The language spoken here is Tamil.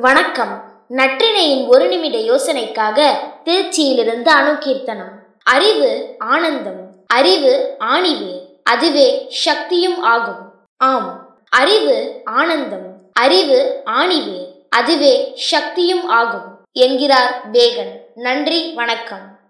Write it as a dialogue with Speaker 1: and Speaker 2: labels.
Speaker 1: வணக்கம். நற்றினையின் ஒரு நிமிட யோசனைக்காக திருச்சியிலிருந்து அணுகீர்த்தனம். அறிவு ஆனந்தம். அறிவு ஆணிவு. அதுவே சக்தியும் ஆகும். ஆம். அறிவு ஆனந்தம். அறிவு ஆணிவு. அதுவே சக்தியும் ஆகும். என்கிறார் பேகன் நன்றி வணக்கம்.